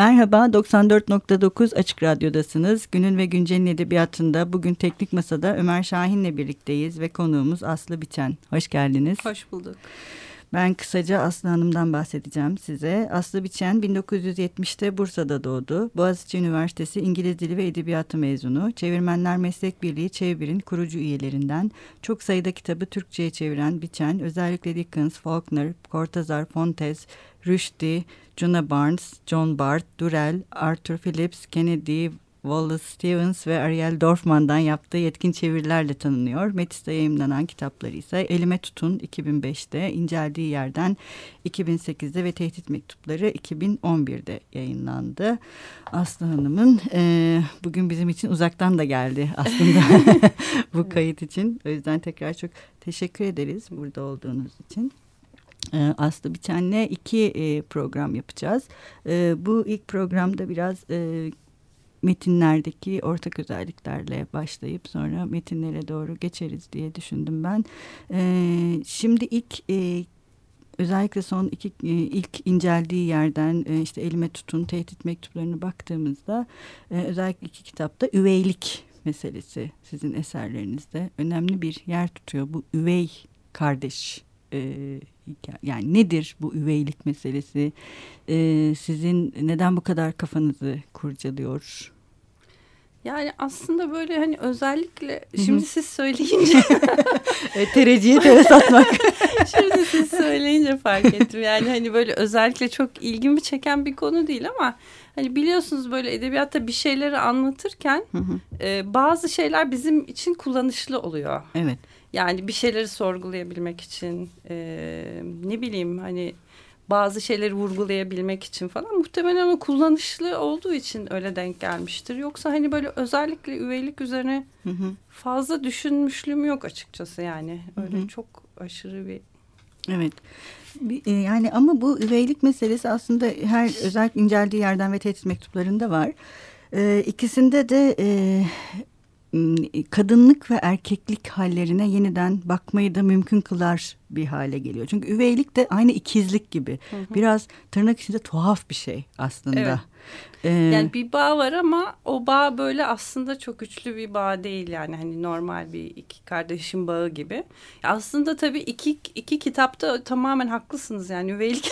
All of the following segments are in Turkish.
Merhaba, 94.9 Açık Radyo'dasınız. Günün ve Güncel'in edebiyatında bugün Teknik Masa'da Ömer Şahin'le birlikteyiz ve konuğumuz Aslı Biçen. Hoş geldiniz. Hoş bulduk. Ben kısaca Aslı Hanım'dan bahsedeceğim size. Aslı Biçen 1970'te Bursa'da doğdu. Boğaziçi Üniversitesi İngiliz Dili ve Edebiyatı mezunu. Çevirmenler Meslek Birliği Çevir'in kurucu üyelerinden. Çok sayıda kitabı Türkçe'ye çeviren Biçen, özellikle Dickens, Faulkner, Cortázar, Fontes, Rushdie, Juna Barnes, John Bart, Durrell, Arthur Phillips, Kennedy, Wallace Stevens ve Ariel Dorfman'dan yaptığı yetkin çevirilerle tanınıyor. Metis'te yayınlanan kitapları ise Elime Tutun 2005'te, İnceldiği Yerden 2008'de ve Tehdit Mektupları 2011'de yayınlandı. Aslı Hanım'ın e, bugün bizim için uzaktan da geldi aslında bu kayıt için. O yüzden tekrar çok teşekkür ederiz burada olduğunuz için. E, Aslı Biçen'le iki e, program yapacağız. E, bu ilk programda biraz metinlerdeki ortak özelliklerle başlayıp sonra metinlere doğru geçeriz diye düşündüm ben. Şimdi ilk özellikle son iki ilk inceldiği yerden işte elime tutun tehdit mektuplarını baktığımızda özellikle iki kitapta üveylik meselesi sizin eserlerinizde önemli bir yer tutuyor. Bu üvey kardeş yani nedir bu üveylik meselesi? Ee, sizin neden bu kadar kafanızı kurcalıyor? Yani aslında böyle hani özellikle şimdi siz söyleyince e, tereciye tere satmak. şimdi siz söyleyince fark ettim. Yani hani böyle özellikle çok ilgimi çeken bir konu değil ama hani biliyorsunuz böyle edebiyatta bir şeyleri anlatırken e, bazı şeyler bizim için kullanışlı oluyor. Evet. Yani bir şeyleri sorgulayabilmek için e, ne bileyim hani bazı şeyleri vurgulayabilmek için falan muhtemelen o kullanışlı olduğu için öyle denk gelmiştir. Yoksa hani böyle özellikle üveylik üzerine hı hı. fazla düşünmüşlüğüm yok açıkçası yani. Öyle hı hı. çok aşırı bir Evet. E, yani ama bu üveylik meselesi aslında her özellikle inceldiği yerden ve tehdit mektuplarında var. Ee, ikisinde de e, kadınlık ve erkeklik hallerine yeniden bakmayı da mümkün kılar bir hale geliyor. Çünkü üveylik de aynı ikizlik gibi. Hı hı. Biraz tırnak içinde tuhaf bir şey aslında. Evet. Ee, yani bir bağ var ama o bağ böyle aslında çok güçlü bir bağ değil yani hani normal bir iki kardeşin bağı gibi. Aslında tabii iki iki kitapta tamamen haklısınız yani üveylik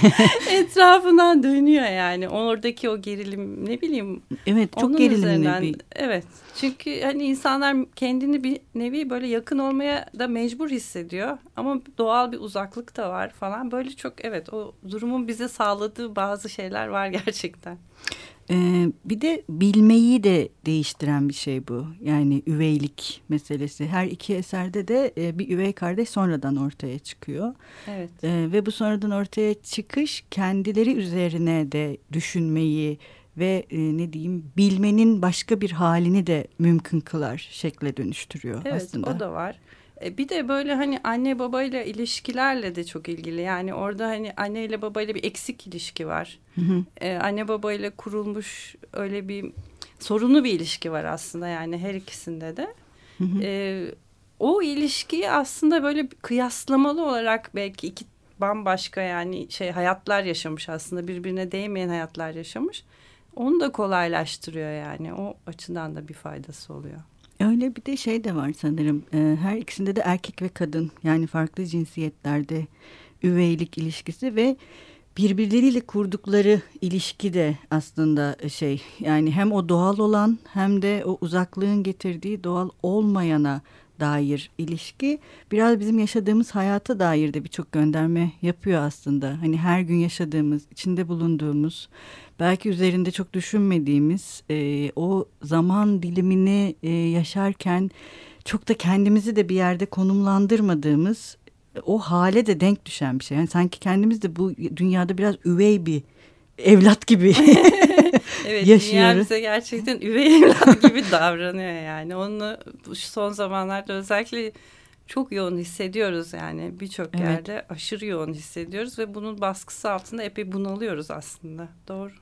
etrafından dönüyor yani oradaki o gerilim ne bileyim. Evet çok gerilimli bir. Evet çünkü hani insanlar kendini bir nevi böyle yakın olmaya da mecbur hissediyor ama doğal bir uzaklık da var falan böyle çok evet o durumun bize sağladığı bazı şeyler var gerçekten. Ee, bir de bilmeyi de değiştiren bir şey bu. Yani üveylik meselesi. Her iki eserde de e, bir üvey kardeş sonradan ortaya çıkıyor. Evet. Ee, ve bu sonradan ortaya çıkış kendileri üzerine de düşünmeyi ve e, ne diyeyim bilmenin başka bir halini de mümkün kılar şekle dönüştürüyor evet, aslında. Evet o da var. E, bir de böyle hani anne babayla ilişkilerle de çok ilgili. Yani orada hani anne ile babayla bir eksik ilişki var. Hı hı. Ee, anne babayla kurulmuş öyle bir sorunlu bir ilişki var aslında yani her ikisinde de. Hı hı. Ee, o ilişkiyi aslında böyle kıyaslamalı olarak belki iki bambaşka yani şey hayatlar yaşamış aslında birbirine değmeyen hayatlar yaşamış. Onu da kolaylaştırıyor yani o açıdan da bir faydası oluyor. Öyle bir de şey de var sanırım. Ee, her ikisinde de erkek ve kadın yani farklı cinsiyetlerde üveylik ilişkisi ve birbirleriyle kurdukları ilişki de aslında şey yani hem o doğal olan hem de o uzaklığın getirdiği doğal olmayana dair ilişki biraz bizim yaşadığımız hayata dair de birçok gönderme yapıyor aslında. Hani her gün yaşadığımız, içinde bulunduğumuz, belki üzerinde çok düşünmediğimiz e, o zaman dilimini e, yaşarken çok da kendimizi de bir yerde konumlandırmadığımız o hale de denk düşen bir şey. Yani sanki kendimiz de bu dünyada biraz üvey bir evlat gibi evet, yaşıyoruz. Dünya bize gerçekten üvey evlat gibi davranıyor yani. Onu son zamanlarda özellikle çok yoğun hissediyoruz yani birçok evet. yerde aşırı yoğun hissediyoruz ve bunun baskısı altında epey bunalıyoruz aslında doğru.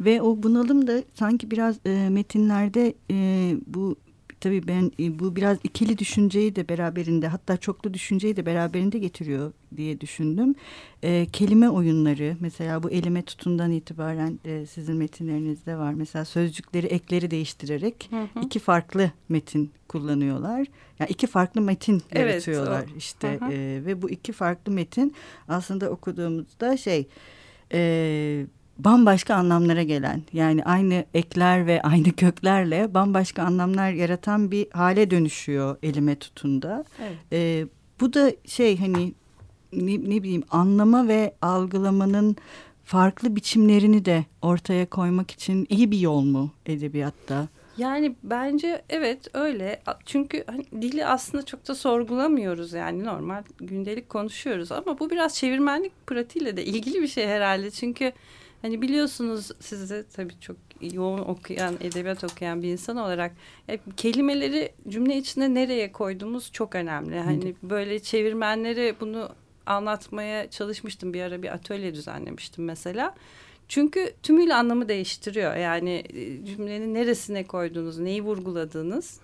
Ve o bunalım da sanki biraz e, metinlerde e, bu tabii ben e, bu biraz ikili düşünceyi de beraberinde hatta çoklu düşünceyi de beraberinde getiriyor diye düşündüm. E, kelime oyunları mesela bu elime tutundan itibaren e, sizin metinlerinizde var. Mesela sözcükleri ekleri değiştirerek hı hı. iki farklı metin kullanıyorlar. Yani iki farklı metin evet, yaratıyorlar o. işte hı hı. E, ve bu iki farklı metin aslında okuduğumuzda şey e, bambaşka anlamlara gelen yani aynı ekler ve aynı köklerle bambaşka anlamlar yaratan bir hale dönüşüyor elime tutunda. Evet. E, bu da şey hani ne, ne bileyim anlama ve algılamanın farklı biçimlerini de ortaya koymak için iyi bir yol mu edebiyatta? Yani bence evet öyle. Çünkü hani dili aslında çok da sorgulamıyoruz yani normal gündelik konuşuyoruz ama bu biraz çevirmenlik pratiğiyle de ilgili bir şey herhalde. Çünkü Hani biliyorsunuz siz de tabii çok yoğun okuyan, edebiyat okuyan bir insan olarak hep kelimeleri cümle içinde nereye koyduğumuz çok önemli. Hani böyle çevirmenlere bunu anlatmaya çalışmıştım bir ara bir atölye düzenlemiştim mesela. Çünkü tümüyle anlamı değiştiriyor. Yani e, cümlenin neresine koyduğunuz, neyi vurguladığınız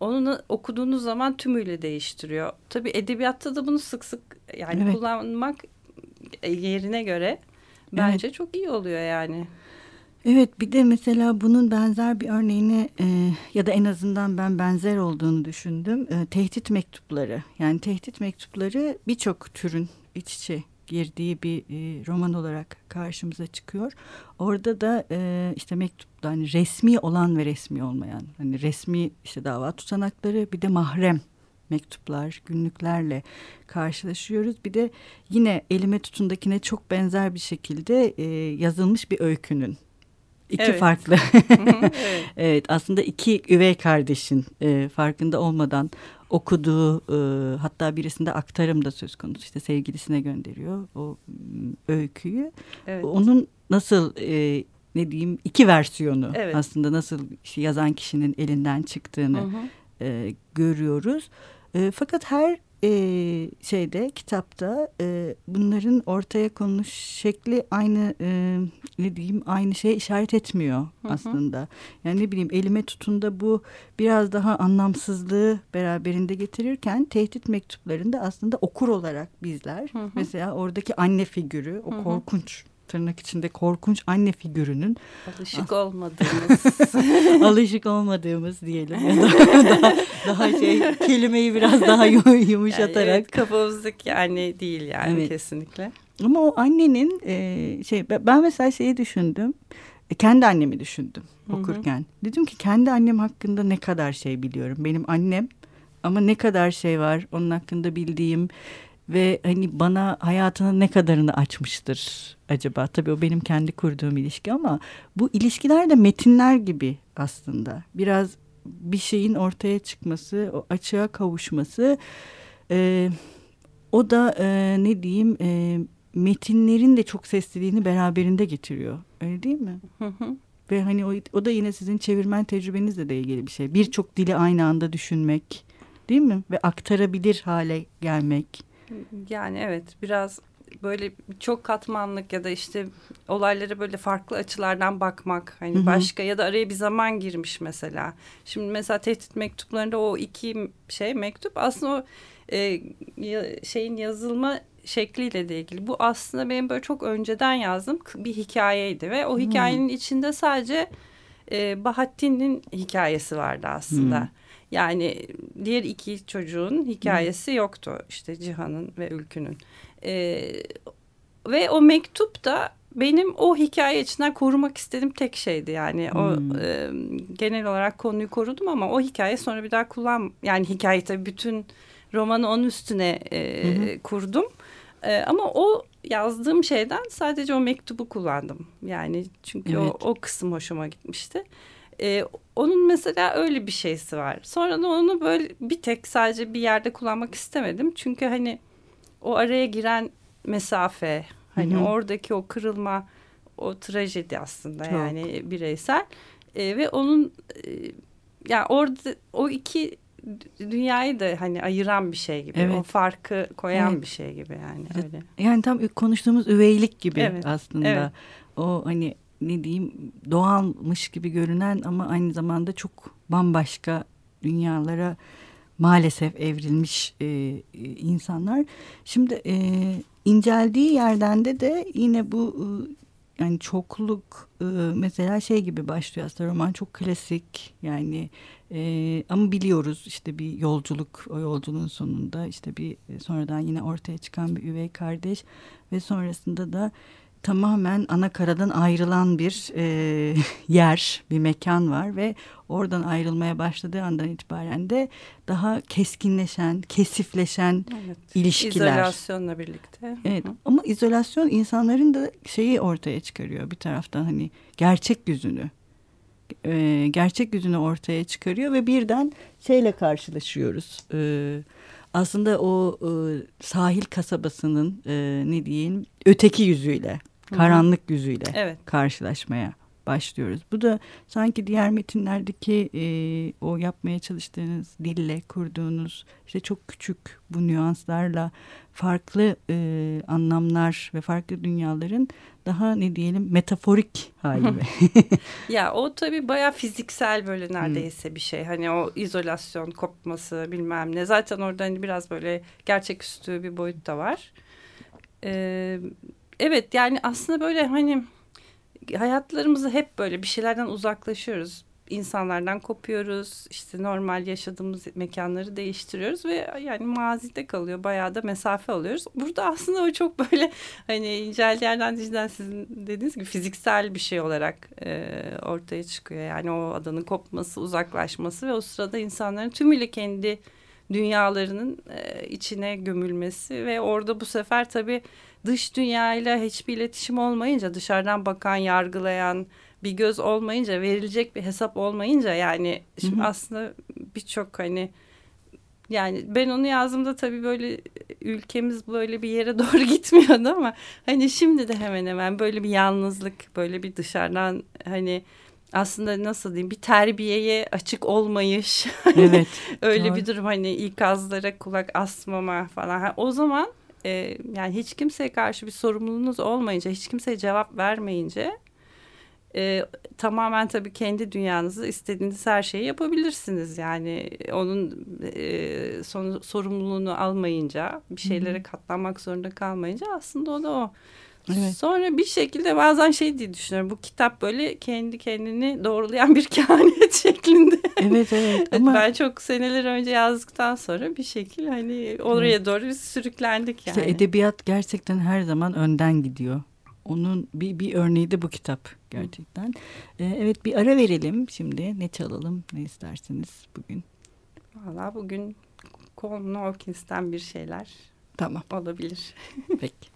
onu okuduğunuz zaman tümüyle değiştiriyor. Tabii edebiyatta da bunu sık sık yani evet. kullanmak e, yerine göre Bence evet. çok iyi oluyor yani. Evet bir de mesela bunun benzer bir örneğini e, ya da en azından ben benzer olduğunu düşündüm. E, tehdit mektupları yani tehdit mektupları birçok türün iç içe girdiği bir e, roman olarak karşımıza çıkıyor. Orada da e, işte mektupta hani resmi olan ve resmi olmayan hani resmi işte dava tutanakları bir de mahrem mektuplar, günlüklerle karşılaşıyoruz. Bir de yine elime tutundakine çok benzer bir şekilde e, yazılmış bir öykünün İki evet. farklı. evet. evet aslında iki üvey kardeşin e, farkında olmadan okuduğu e, hatta birisinde aktarım da söz konusu işte sevgilisine gönderiyor o öyküyü. Evet. Onun nasıl e, ne diyeyim iki versiyonu evet. aslında nasıl yazan kişinin elinden çıktığını hı hı. E, görüyoruz. E, fakat her e, şeyde kitapta e, bunların ortaya konmuş şekli aynı e, ne diyeyim aynı şeye işaret etmiyor hı hı. aslında. Yani ne bileyim elime tutunda bu biraz daha anlamsızlığı beraberinde getirirken tehdit mektuplarında aslında okur olarak bizler hı hı. mesela oradaki anne figürü o hı hı. korkunç tırnak içinde korkunç anne figürünün alışık olmadığımız alışık olmadığımız diyelim ya da daha, daha şey kelimeyi biraz daha yumuşatarak yani evet, kafamızdaki anne değil yani evet. kesinlikle. Ama o annenin e, şey ben mesela şeyi düşündüm. E, kendi annemi düşündüm okurken. Hı hı. Dedim ki kendi annem hakkında ne kadar şey biliyorum. Benim annem ama ne kadar şey var onun hakkında bildiğim ve hani bana hayatının ne kadarını açmıştır acaba? Tabii o benim kendi kurduğum ilişki ama bu ilişkiler de metinler gibi aslında. Biraz bir şeyin ortaya çıkması, o açığa kavuşması e, o da e, ne diyeyim e, metinlerin de çok sesliliğini beraberinde getiriyor. Öyle değil mi? Ve hani o, o da yine sizin çevirmen tecrübenizle de ilgili bir şey. Birçok dili aynı anda düşünmek değil mi? Ve aktarabilir hale gelmek. Yani evet biraz böyle çok katmanlık ya da işte olaylara böyle farklı açılardan bakmak hani başka ya da araya bir zaman girmiş mesela. Şimdi mesela tehdit mektuplarında o iki şey mektup aslında o e, şeyin yazılma şekliyle de ilgili. Bu aslında benim böyle çok önceden yazdığım bir hikayeydi ve o hikayenin içinde sadece e, Bahattin'in hikayesi vardı aslında. Hmm. Yani diğer iki çocuğun hikayesi hmm. yoktu işte Cihan'ın ve Ülkü'nün. E, ve o mektup da benim o hikaye içinden korumak istediğim tek şeydi yani hmm. o e, genel olarak konuyu korudum ama o hikaye sonra bir daha kullan yani hikaye tabii bütün romanı onun üstüne e, hmm. kurdum e, ama o yazdığım şeyden sadece o mektubu kullandım yani çünkü evet. o, o kısım hoşuma gitmişti. E, onun mesela öyle bir şeysi var. Sonra da onu böyle bir tek sadece bir yerde kullanmak istemedim. Çünkü hani o araya giren mesafe hani Hı -hı. oradaki o kırılma o trajedi aslında Çok. yani bireysel e, ve onun e, yani orada o iki dünyayı da hani ayıran bir şey gibi. Evet. O farkı koyan evet. bir şey gibi yani öyle. Yani tam konuştuğumuz üveylik gibi evet. aslında. Evet. O hani ne diyeyim doğalmış gibi görünen ama aynı zamanda çok bambaşka dünyalara maalesef evrilmiş e, insanlar. Şimdi e, inceldiği yerden de de yine bu e, yani çokluk e, mesela şey gibi başlıyor aslında roman çok klasik yani e, ama biliyoruz işte bir yolculuk o yolculuğun sonunda işte bir e, sonradan yine ortaya çıkan bir üvey kardeş ve sonrasında da tamamen ana karadan ayrılan bir e, yer, bir mekan var ve oradan ayrılmaya başladığı andan itibaren de daha keskinleşen, kesifleşen evet. ilişkiler. İzolasyonla birlikte. Evet ama izolasyon insanların da şeyi ortaya çıkarıyor bir taraftan hani gerçek yüzünü. E, gerçek yüzünü ortaya çıkarıyor ve birden şeyle karşılaşıyoruz. E, aslında o e, sahil kasabasının e, ne diyeyim öteki yüzüyle karanlık yüzüyle evet. karşılaşmaya başlıyoruz. Bu da sanki diğer metinlerdeki e, o yapmaya çalıştığınız dille kurduğunuz işte çok küçük bu nüanslarla farklı e, anlamlar ve farklı dünyaların daha ne diyelim metaforik hali. ya o tabii baya fiziksel böyle neredeyse bir şey. Hani o izolasyon kopması bilmem ne. Zaten orada hani biraz böyle gerçeküstü bir boyut da var. Ee, evet yani aslında böyle hani hayatlarımızı hep böyle bir şeylerden uzaklaşıyoruz. İnsanlardan kopuyoruz. işte normal yaşadığımız mekanları değiştiriyoruz ve yani mazide kalıyor. Bayağı da mesafe alıyoruz. Burada aslında o çok böyle hani inceldiği yerden cidden sizin dediğiniz gibi fiziksel bir şey olarak e, ortaya çıkıyor. Yani o adanın kopması, uzaklaşması ve o sırada insanların tümüyle kendi dünyalarının e, içine gömülmesi ve orada bu sefer tabii dış dünyayla hiçbir iletişim olmayınca dışarıdan bakan, yargılayan bir göz olmayınca verilecek bir hesap olmayınca yani şimdi hı hı. aslında birçok hani yani ben onu yazdığımda tabii böyle ülkemiz böyle bir yere doğru gitmiyordu ama hani şimdi de hemen hemen böyle bir yalnızlık böyle bir dışarıdan hani aslında nasıl diyeyim bir terbiyeye açık olmayış. Evet. öyle doğru. bir durum hani ikazlara kulak asmama falan. o zaman e, yani hiç kimseye karşı bir sorumluluğunuz olmayınca, hiç kimseye cevap vermeyince e, tamamen tabii kendi dünyanızı istediğiniz her şeyi yapabilirsiniz. Yani onun e, son, sorumluluğunu almayınca, bir şeylere katlanmak zorunda kalmayınca aslında o da o. Evet. Sonra bir şekilde bazen şey diye düşünüyorum. Bu kitap böyle kendi kendini doğrulayan bir kehanet şeklinde. Evet evet. Ama... Ben çok seneler önce yazdıktan sonra bir şekilde hani oraya evet. doğru biz sürüklendik yani. İşte edebiyat gerçekten her zaman önden gidiyor. Onun bir, bir örneği de bu kitap gerçekten. Ee, evet bir ara verelim şimdi. Ne çalalım ne istersiniz bugün? Valla bugün Coleman Hawkins'ten bir şeyler tamam. olabilir. Peki.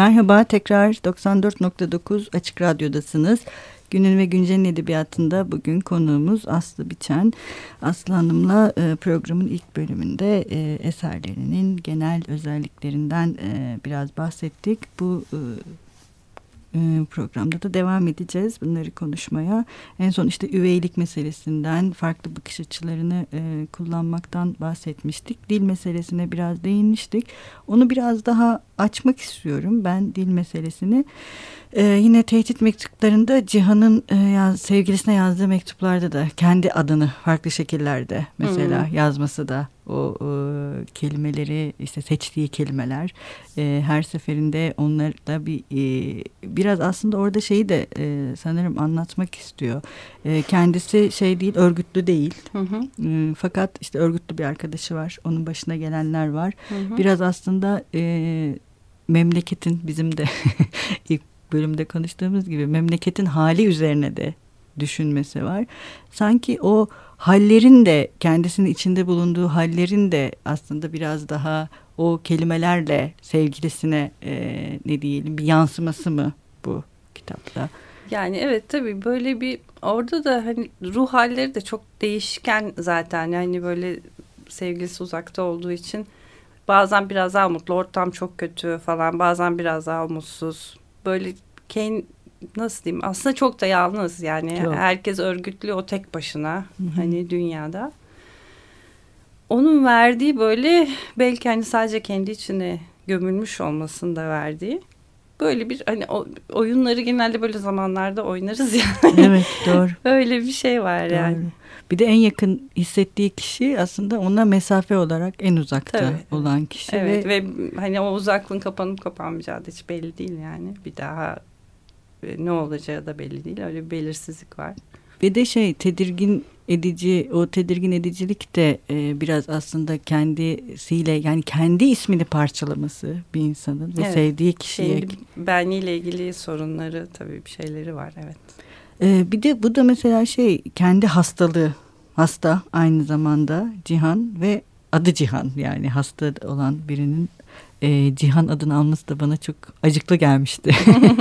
Merhaba, tekrar 94.9 Açık Radyo'dasınız. Günün ve Güncel'in edebiyatında bugün konuğumuz Aslı Biçen. Aslı Hanım'la e, programın ilk bölümünde e, eserlerinin genel özelliklerinden e, biraz bahsettik. Bu programda da devam edeceğiz bunları konuşmaya. En son işte üveylik meselesinden, farklı bakış açılarını e, kullanmaktan bahsetmiştik. Dil meselesine biraz değinmiştik. Onu biraz daha açmak istiyorum ben dil meselesini. Ee, yine tehdit mektuplarında Cihan'ın e, yaz, sevgilisine yazdığı mektuplarda da kendi adını farklı şekillerde mesela hmm. yazması da o e, kelimeleri işte seçtiği kelimeler e, her seferinde onları da bir e, biraz aslında orada şeyi de e, sanırım anlatmak istiyor. E, kendisi şey değil örgütlü değil. Hı hı. E, fakat işte örgütlü bir arkadaşı var. Onun başına gelenler var. Hı hı. Biraz aslında e, memleketin bizim de ilk bölümde konuştuğumuz gibi memleketin hali üzerine de düşünmesi var. Sanki o hallerin de kendisinin içinde bulunduğu hallerin de aslında biraz daha o kelimelerle sevgilisine e, ne diyelim bir yansıması mı bu kitapta? Yani evet tabii böyle bir orada da hani ruh halleri de çok değişken zaten yani böyle sevgilisi uzakta olduğu için bazen biraz daha mutlu ortam çok kötü falan bazen biraz daha mutsuz böyle Kane nasıl diyeyim aslında çok da yalnız yani çok. herkes örgütlü o tek başına Hı-hı. hani dünyada. Onun verdiği böyle belki hani sadece kendi içine gömülmüş olmasını da verdiği böyle bir hani oyunları genelde böyle zamanlarda oynarız yani. Evet doğru. Öyle bir şey var doğru. Bir de en yakın hissettiği kişi aslında ona mesafe olarak en uzakta Tabii. olan kişi. Evet ve, ve hani o uzaklığın kapanıp kapanmayacağı da hiç belli değil yani. Bir daha ne olacağı da belli değil. Öyle bir belirsizlik var. Ve de şey tedirgin edici o tedirgin edicilik de e, biraz aslında kendisiyle yani kendi ismini parçalaması bir insanın ve evet. sevdiği kişiye. Kendi benliğiyle ilgili sorunları tabii bir şeyleri var evet. E, bir de bu da mesela şey kendi hastalığı hasta aynı zamanda Cihan ve adı Cihan yani hasta olan birinin e, Cihan adını alması da bana çok acıklı gelmişti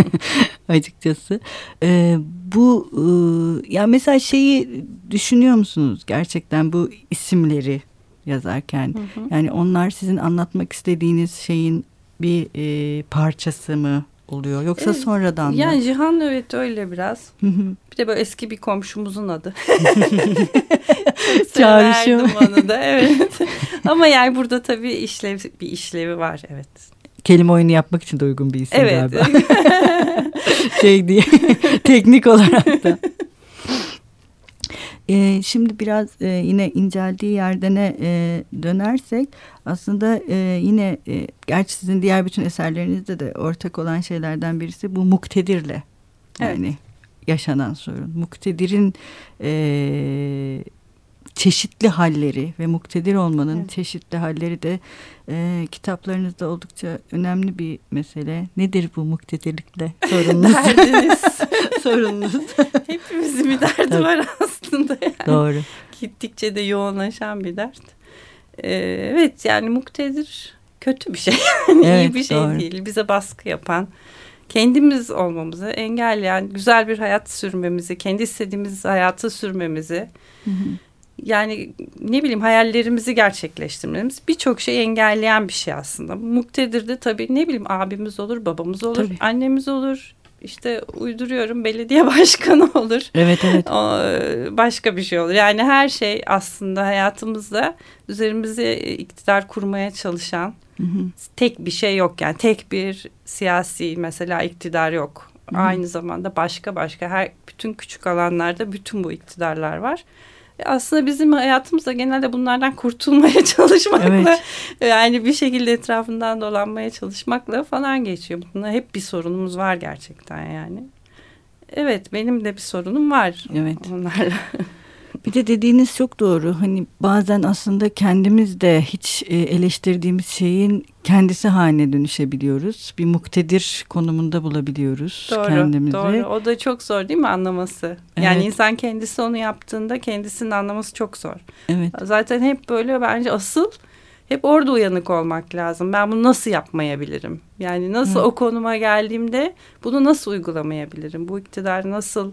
açıkçası. E, bu e, ya mesela şeyi düşünüyor musunuz gerçekten bu isimleri yazarken? Hı hı. Yani onlar sizin anlatmak istediğiniz şeyin bir e, parçası mı oluyor yoksa evet, sonradan mı? Yani Cihan evet öyle biraz. bir de böyle eski bir komşumuzun adı. Çağrışım. onu da evet. Ama yani burada tabii işlev bir işlevi var evet. Kelime oyunu yapmak için de uygun bir isim evet. galiba. şey diye teknik olarak da. E, şimdi biraz e, yine inceldiği yerdene e, dönersek aslında e, yine e, gerçi sizin diğer bütün eserlerinizde de ortak olan şeylerden birisi bu muktedirle yani evet. yaşanan sorun. Muktedir'in e, çeşitli halleri ve muktedir olmanın evet. çeşitli halleri de e, kitaplarınızda oldukça önemli bir mesele. Nedir bu muktedirlikle sorununuz? Derdiniz. sorununuz. Hepimizin bir derdi Tabii. var aslında yani. Doğru. Gittikçe de yoğunlaşan bir dert. Ee, evet yani muktedir kötü bir şey. evet, İyi bir şey doğru. değil. Bize baskı yapan kendimiz olmamızı engelleyen güzel bir hayat sürmemizi, kendi istediğimiz hayatı sürmemizi, hı hı yani ne bileyim hayallerimizi gerçekleştirmemiz birçok şey engelleyen bir şey aslında. Muktedir de tabii ne bileyim abimiz olur, babamız olur, tabii. annemiz olur. İşte uyduruyorum belediye başkanı olur. Evet evet. O, başka bir şey olur. Yani her şey aslında hayatımızda üzerimize iktidar kurmaya çalışan hı hı. tek bir şey yok. Yani tek bir siyasi mesela iktidar yok. Hı hı. Aynı zamanda başka başka her bütün küçük alanlarda bütün bu iktidarlar var aslında bizim hayatımızda genelde bunlardan kurtulmaya çalışmakla evet. yani bir şekilde etrafından dolanmaya çalışmakla falan geçiyor. Bunda hep bir sorunumuz var gerçekten yani. Evet benim de bir sorunum var evet. onlarla. Bir de dediğiniz çok doğru. Hani bazen aslında kendimiz de hiç e, eleştirdiğimiz şeyin kendisi haline dönüşebiliyoruz. Bir muktedir konumunda bulabiliyoruz doğru, kendimizi. Doğru. O da çok zor değil mi anlaması? Yani evet. insan kendisi onu yaptığında kendisinin anlaması çok zor. Evet. Zaten hep böyle bence asıl hep orada uyanık olmak lazım. Ben bunu nasıl yapmayabilirim? Yani nasıl Hı. o konuma geldiğimde bunu nasıl uygulamayabilirim? Bu iktidarı nasıl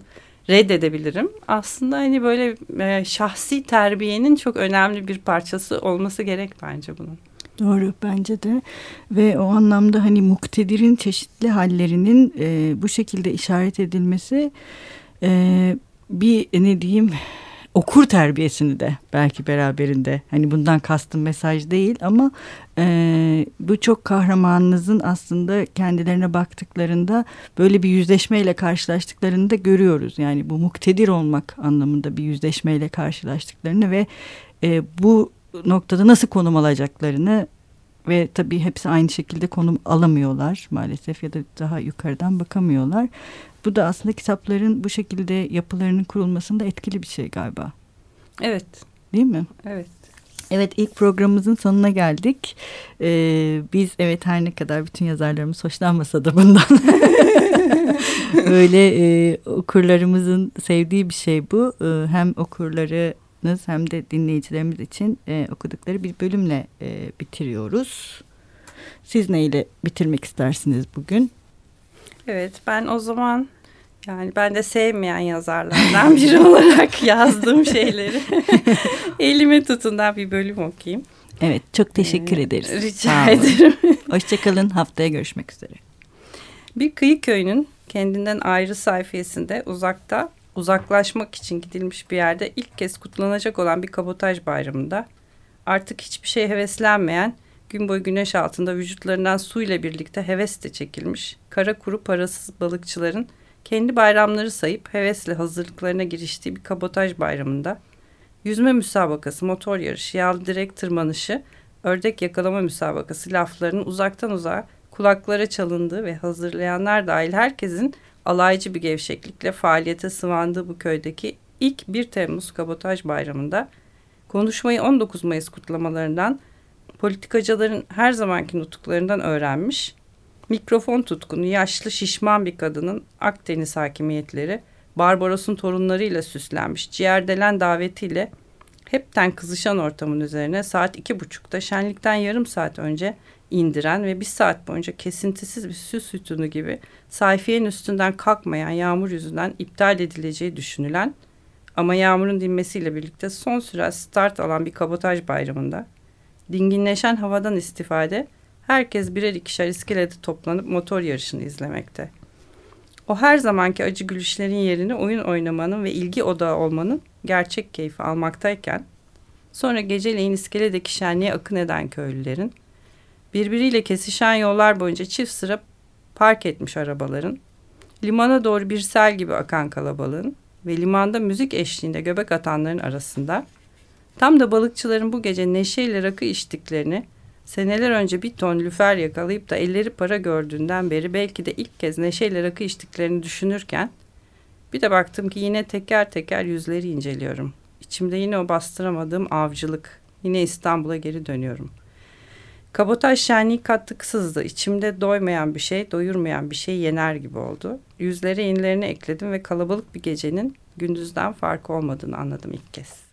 reddedebilirim? Aslında hani böyle e, şahsi terbiyenin çok önemli bir parçası olması gerek bence bunun. Doğru bence de ve o anlamda hani muktedirin çeşitli hallerinin e, bu şekilde işaret edilmesi e, bir ne diyeyim okur terbiyesini de belki beraberinde hani bundan kastım mesaj değil ama e, bu çok kahramanınızın aslında kendilerine baktıklarında böyle bir yüzleşmeyle karşılaştıklarını da görüyoruz. Yani bu muktedir olmak anlamında bir yüzleşmeyle karşılaştıklarını ve e, bu noktada nasıl konum alacaklarını ve tabii hepsi aynı şekilde konum alamıyorlar maalesef ya da daha yukarıdan bakamıyorlar. Bu da aslında kitapların bu şekilde yapılarının kurulmasında etkili bir şey galiba. Evet. Değil mi? Evet. Evet ilk programımızın sonuna geldik. Ee, biz evet her ne kadar bütün yazarlarımız hoşlanmasa da bundan böyle e, okurlarımızın sevdiği bir şey bu. E, hem okurlarınız hem de dinleyicilerimiz için e, okudukları bir bölümle e, bitiriyoruz. Siz neyle bitirmek istersiniz bugün? Evet ben o zaman yani ben de sevmeyen yazarlardan biri olarak yazdığım şeyleri elime tutundan bir bölüm okuyayım. Evet çok teşekkür ee, ederiz. Rica ederim. Hoşçakalın haftaya görüşmek üzere. Bir kıyı köyünün kendinden ayrı sayfasında uzakta uzaklaşmak için gidilmiş bir yerde ilk kez kutlanacak olan bir kabotaj bayramında artık hiçbir şey heveslenmeyen gün boyu güneş altında vücutlarından su ile birlikte heves de çekilmiş kara kuru parasız balıkçıların kendi bayramları sayıp hevesle hazırlıklarına giriştiği bir kabotaj bayramında yüzme müsabakası, motor yarışı, yağlı direk tırmanışı, ördek yakalama müsabakası laflarının uzaktan uzağa kulaklara çalındığı ve hazırlayanlar dahil herkesin alaycı bir gevşeklikle faaliyete sıvandığı bu köydeki ilk 1 Temmuz kabotaj bayramında konuşmayı 19 Mayıs kutlamalarından politikacıların her zamanki nutuklarından öğrenmiş Mikrofon tutkunu yaşlı şişman bir kadının Akdeniz hakimiyetleri Barbaros'un torunlarıyla süslenmiş ciğerdelen davetiyle hepten kızışan ortamın üzerine saat iki buçukta şenlikten yarım saat önce indiren ve bir saat boyunca kesintisiz bir süs sütunu gibi sayfiyenin üstünden kalkmayan yağmur yüzünden iptal edileceği düşünülen ama yağmurun dinmesiyle birlikte son süre start alan bir kabotaj bayramında dinginleşen havadan istifade herkes birer ikişer iskelede toplanıp motor yarışını izlemekte. O her zamanki acı gülüşlerin yerini oyun oynamanın ve ilgi odağı olmanın gerçek keyfi almaktayken, sonra geceleyin iskeledeki şenliğe akın eden köylülerin, birbiriyle kesişen yollar boyunca çift sıra park etmiş arabaların, limana doğru bir sel gibi akan kalabalığın ve limanda müzik eşliğinde göbek atanların arasında, tam da balıkçıların bu gece neşeyle rakı içtiklerini Seneler önce bir ton lüfer yakalayıp da elleri para gördüğünden beri belki de ilk kez neşeyle rakı içtiklerini düşünürken bir de baktım ki yine teker teker yüzleri inceliyorum. İçimde yine o bastıramadığım avcılık. Yine İstanbul'a geri dönüyorum. Kabotaj şenliği katkısızdı. İçimde doymayan bir şey, doyurmayan bir şey yener gibi oldu. Yüzlere yenilerini ekledim ve kalabalık bir gecenin gündüzden farkı olmadığını anladım ilk kez.